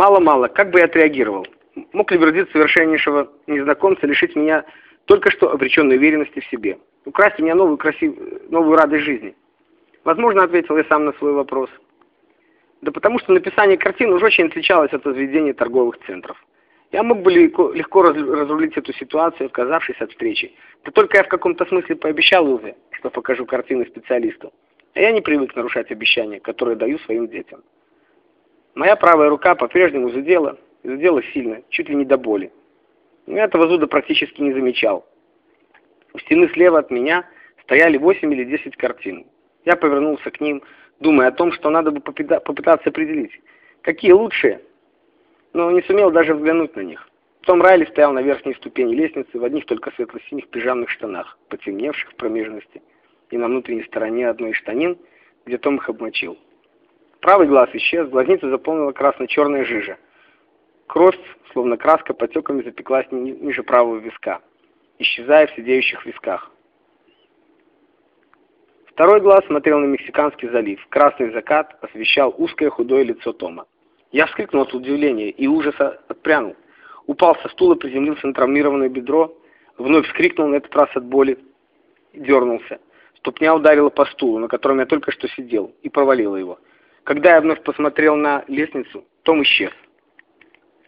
Мало-мало, как бы я отреагировал? Мог ли вердикт совершеннейшего незнакомца лишить меня только что обреченной уверенности в себе? Украсть у меня новую, красив... новую радость жизни? Возможно, ответил я сам на свой вопрос. Да потому что написание картин уже очень отличалось от возведения торговых центров. Я мог бы легко, легко разрулить эту ситуацию, отказавшись от встречи. Да только я в каком-то смысле пообещал Узе, что покажу картины специалисту. А я не привык нарушать обещания, которые даю своим детям. Моя правая рука по-прежнему зудела, и зудела сильно, чуть ли не до боли. Но этого зуда практически не замечал. У стены слева от меня стояли 8 или 10 картин. Я повернулся к ним, думая о том, что надо бы попытаться определить, какие лучшие, но не сумел даже взглянуть на них. Том Райли стоял на верхней ступени лестницы в одних только светло-синих пижамных штанах, потемневших в промежности, и на внутренней стороне одной из штанин, где Том их обмочил. Правый глаз исчез, глазницу заполнила красно-черная жижа. Кровь, словно краска, потеками запеклась ни ниже правого виска, исчезая в сидеющих висках. Второй глаз смотрел на Мексиканский залив. Красный закат освещал узкое худое лицо Тома. Я вскрикнул от удивления и ужаса отпрянул. Упал со стула, приземлился на травмированное бедро, вновь вскрикнул на этот раз от боли и дернулся. Ступня ударила по стулу, на котором я только что сидел, и провалила его. Когда я вновь посмотрел на лестницу, Том исчез.